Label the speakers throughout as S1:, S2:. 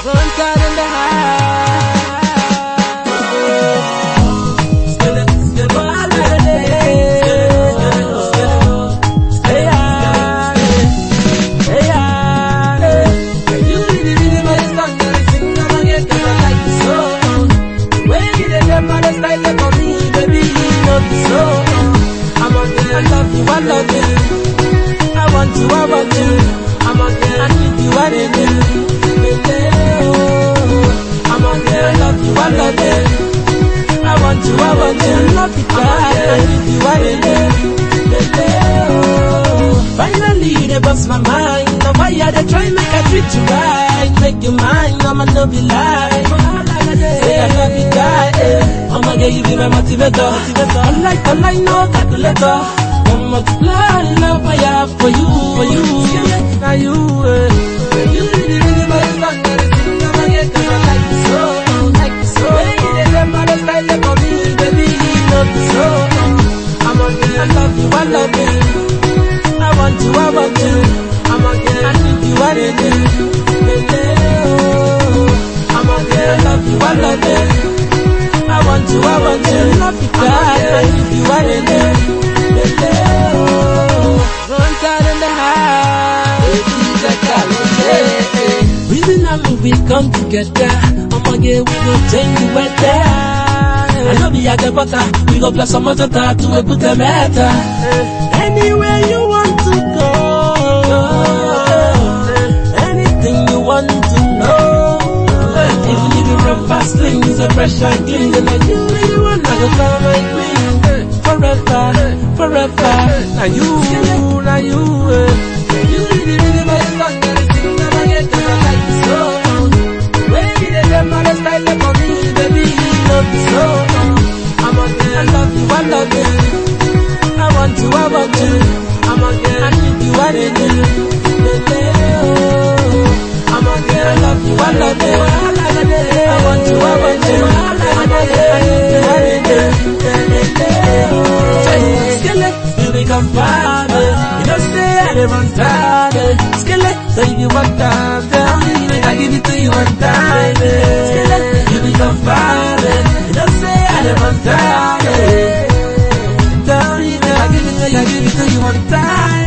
S1: Front card in the house. Ah, ah, I you the I you, I want you, I want you. I'm on there, I need you, I need you. Finally, they bust my mind. Now why you they try make I treat you right? Make you mine, I'ma no be lie. Say I love you. Eh. I'ma get you be my motivator. I like, I like, no calculator. Multiply love I have for you, for you. Now you, eh. You I'm there, I love you, I love you. I want you, I want you. Love you, God. I need you, you. Baby, oh. Front card in the house. Baby, check out, yeah. Reason I'm we come together. I'ma get we go change the weather. I know the butter. We go bless some other to a good matter. Anywhere you you fast, things fresh and clean. And like you really want, I go come and clean. Forever, forever. Now you, now you, eh. You really, really my song. And it's in my head 'cause I like you so. You dey dem all the style they for me, baby, you me so. I'm on there, I love you, I love you. I want you, I want you. I'm on there, I need you, I need you. Oh. I'm on there, I love you, I love you. You want time, tell me, make I give it to you one time. Become father. You don't say I give it to you, I give it to you one time.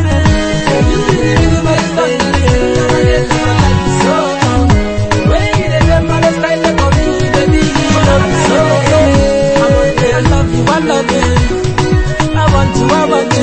S1: I want you,